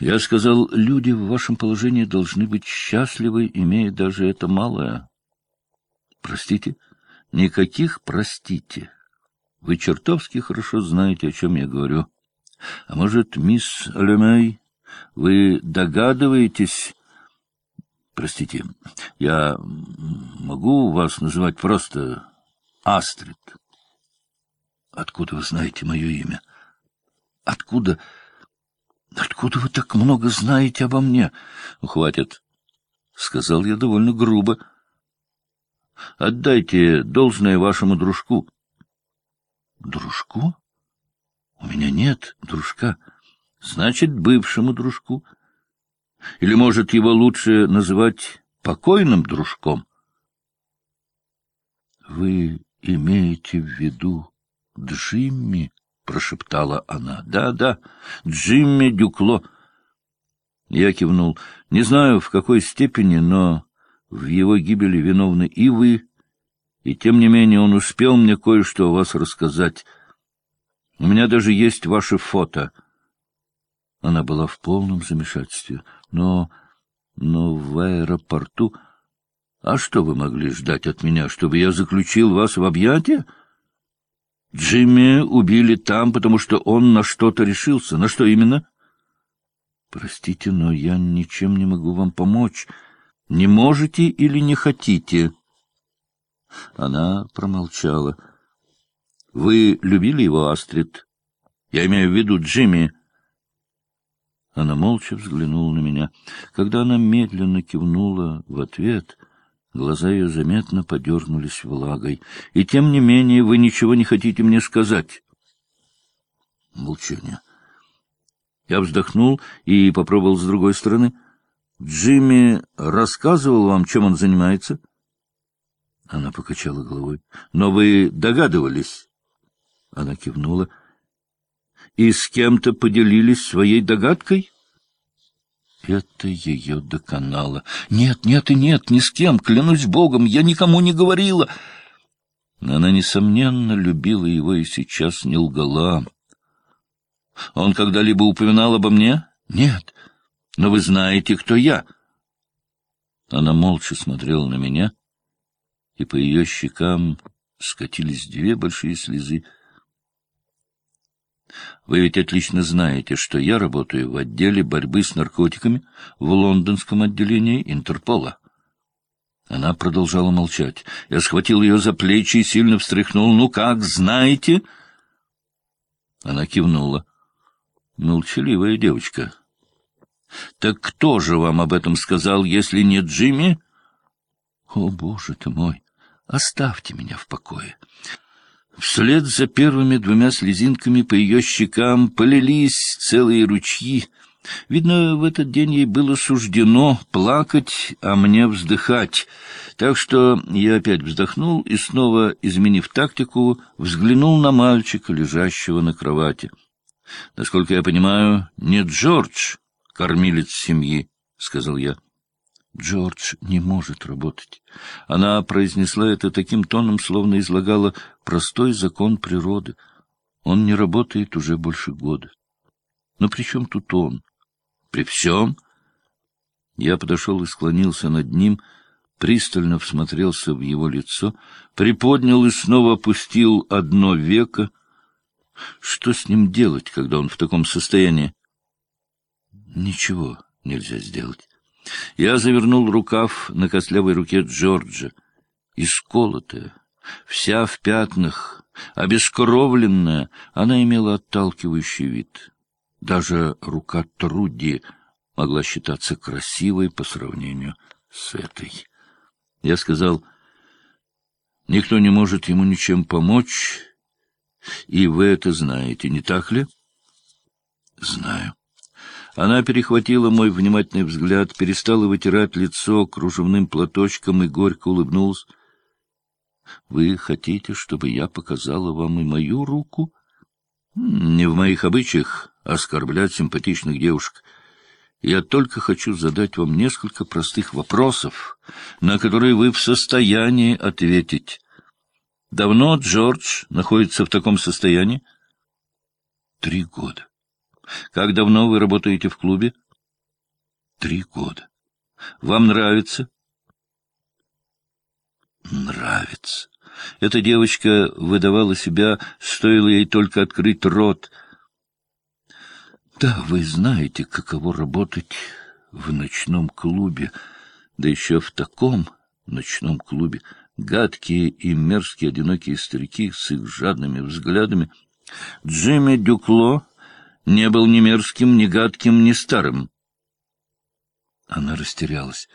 Я сказал, люди в вашем положении должны быть счастливы, имея даже это малое. Простите? Никаких простите. Вы чертовски хорошо знаете, о чем я говорю. А может, мисс Лемей, вы догадываетесь... Простите, я могу вас называть просто Астрид? Откуда вы знаете мое имя? Откуда... Откуда вы так много знаете обо мне? Хватит, — сказал я довольно грубо. Отдайте должное вашему дружку. Дружку? У меня нет дружка. Значит, бывшему дружку. Или, может, его лучше называть покойным дружком? Вы имеете в виду Джимми? — прошептала она. — Да, да, Джимми Дюкло. Я кивнул. Не знаю, в какой степени, но в его гибели виновны и вы, и тем не менее он успел мне кое-что о вас рассказать. У меня даже есть ваше фото. Она была в полном замешательстве. Но... но в аэропорту... А что вы могли ждать от меня, чтобы я заключил вас в объятия? Джимми убили там, потому что он на что-то решился. На что именно? Простите, но я ничем не могу вам помочь. Не можете или не хотите? Она промолчала. Вы любили его, Астрид? Я имею в виду Джимми. Она молча взглянула на меня. Когда она медленно кивнула в ответ, глаза ее заметно подернулись влагой. И тем не менее вы ничего не хотите мне сказать. Молчание. Я вздохнул и попробовал с другой стороны. Джимми рассказывал вам, чем он занимается? Она покачала головой. Но вы догадывались? Она кивнула. И с кем-то поделились своей догадкой? Это ее доконало. Нет, нет и нет, ни с кем, клянусь богом, я никому не говорила. Она, несомненно, любила его и сейчас не лгала. Он когда-либо упоминал обо мне? Нет. Но вы знаете, кто я. Она молча смотрела на меня, и по ее щекам скатились две большие слезы. Вы ведь отлично знаете, что я работаю в отделе борьбы с наркотиками в лондонском отделении Интерпола. Она продолжала молчать. Я схватил ее за плечи и сильно встряхнул. «Ну как, знаете?» Она кивнула. Молчаливая девочка. Так кто же вам об этом сказал, если не Джимми? О, боже ты мой! Оставьте меня в покое. Вслед за первыми двумя слезинками по ее щекам полились целые ручьи. Видно, в этот день ей было суждено плакать, а мне вздыхать. Так что я опять вздохнул и, снова изменив тактику, взглянул на мальчика, лежащего на кровати. Насколько я понимаю, не Джордж, кормилец семьи, — сказал я. Джордж не может работать. Она произнесла это таким тоном, словно излагала простой закон природы. Он не работает уже больше года. Но при чем тут он? При всем? Я подошел и склонился над ним, пристально всмотрелся в его лицо, приподнял и снова опустил одно веко — что с ним делать, когда он в таком состоянии? Ничего нельзя сделать. Я завернул рукав на костлявой руке Джорджа. Исколотая, вся в пятнах, обескровленная, она имела отталкивающий вид. Даже рука Труди могла считаться красивой по сравнению с этой. Я сказал, никто не может ему ничем помочь, и вы это знаете, не так ли? Знаю. Она перехватила мой внимательный взгляд, перестала вытирать лицо кружевным платочком и горько улыбнулась. Вы хотите, чтобы я показала вам и мою руку? Не в моих обычаях оскорблять симпатичных девушек. Я только хочу задать вам несколько простых вопросов, на которые вы в состоянии ответить. Давно Джордж находится в таком состоянии? Три года. Как давно вы работаете в клубе? Три года. Вам нравится? Нравится. Эта девочка выдавала себя, стоило ей только открыть рот. Да, вы знаете, каково работать в ночном клубе, да еще в таком ночном клубе. Гадкие и мерзкие одинокие старики с их жадными взглядами. Джимми Дюкло не был ни мерзким, ни гадким, ни старым. Она растерялась.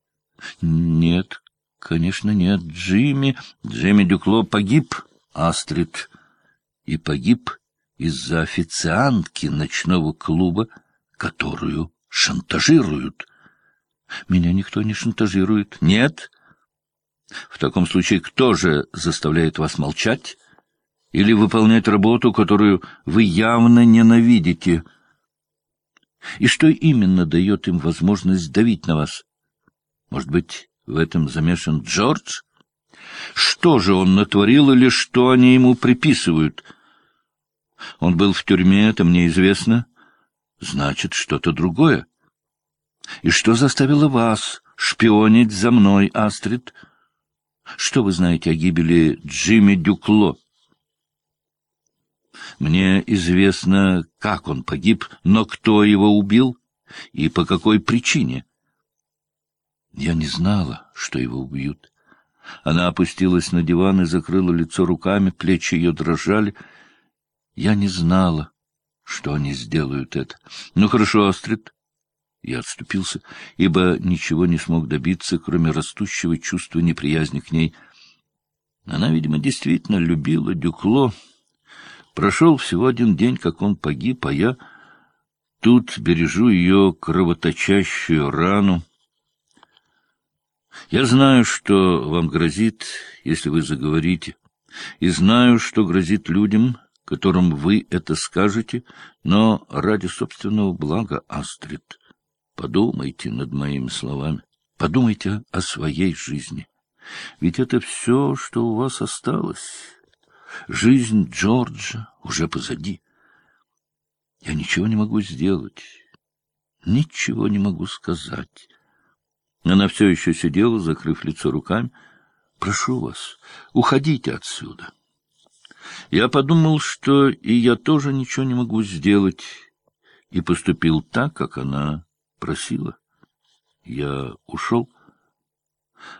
— Нет, конечно, нет. Джимми... Джимми Дюкло погиб, Астрид. И погиб из-за официантки ночного клуба, которую шантажируют. Меня никто не шантажирует. Нет? В таком случае кто же заставляет вас молчать или выполнять работу, которую вы явно ненавидите? И что именно дает им возможность давить на вас? Может быть, в этом замешан Джордж? Что же он натворил или что они ему приписывают? Он был в тюрьме, это мне известно. Значит, что-то другое. И что заставило вас шпионить за мной, Астрид? Что вы знаете о гибели Джимми Дюкло? Мне известно, как он погиб, но кто его убил и по какой причине? Я не знала, что его убьют. Она опустилась на диван и закрыла лицо руками, плечи ее дрожали. Я не знала, что они сделают это. Ну, хорошо, Астрид, я отступился, ибо ничего не смог добиться, кроме растущего чувства неприязни к ней. Она, видимо, действительно любила Дюкло. Прошел всего один день, как он погиб, а я тут бережу ее кровоточащую рану. Я знаю, что вам грозит, если вы заговорите, и знаю, что грозит людям, которым вы это скажете, но ради собственного блага, Астрид, Подумайте над моими словами. Подумайте о своей жизни. Ведь это все, что у вас осталось. Жизнь Джорджа уже позади. Я ничего не могу сделать. Ничего не могу сказать. Она все еще сидела, закрыв лицо руками. Прошу вас, уходите отсюда. Я подумал, что и я тоже ничего не могу сделать, и поступил так, как она просила. Я ушел.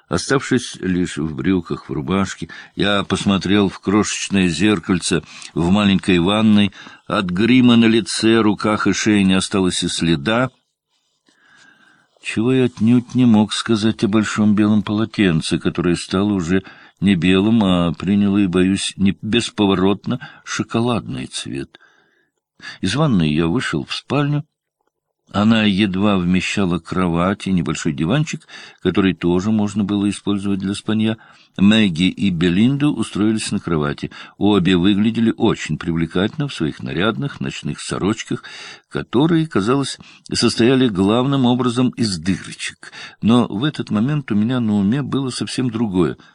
Оставшись лишь в брюках, в рубашке, я посмотрел в крошечное зеркальце в маленькой ванной. От грима на лице, руках и шее не осталось и следа. Чего я отнюдь не мог сказать о большом белом полотенце, которое стало уже не белым, а приняло, и, боюсь, не бесповоротно шоколадный цвет. Из ванной я вышел в спальню, она едва вмещала кровать и небольшой диванчик, который тоже можно было использовать для спанья. Мэгги и Белинда устроились на кровати. Обе выглядели очень привлекательно в своих нарядных ночных сорочках, которые, казалось, состояли главным образом из дырочек. Но в этот момент у меня на уме было совсем другое —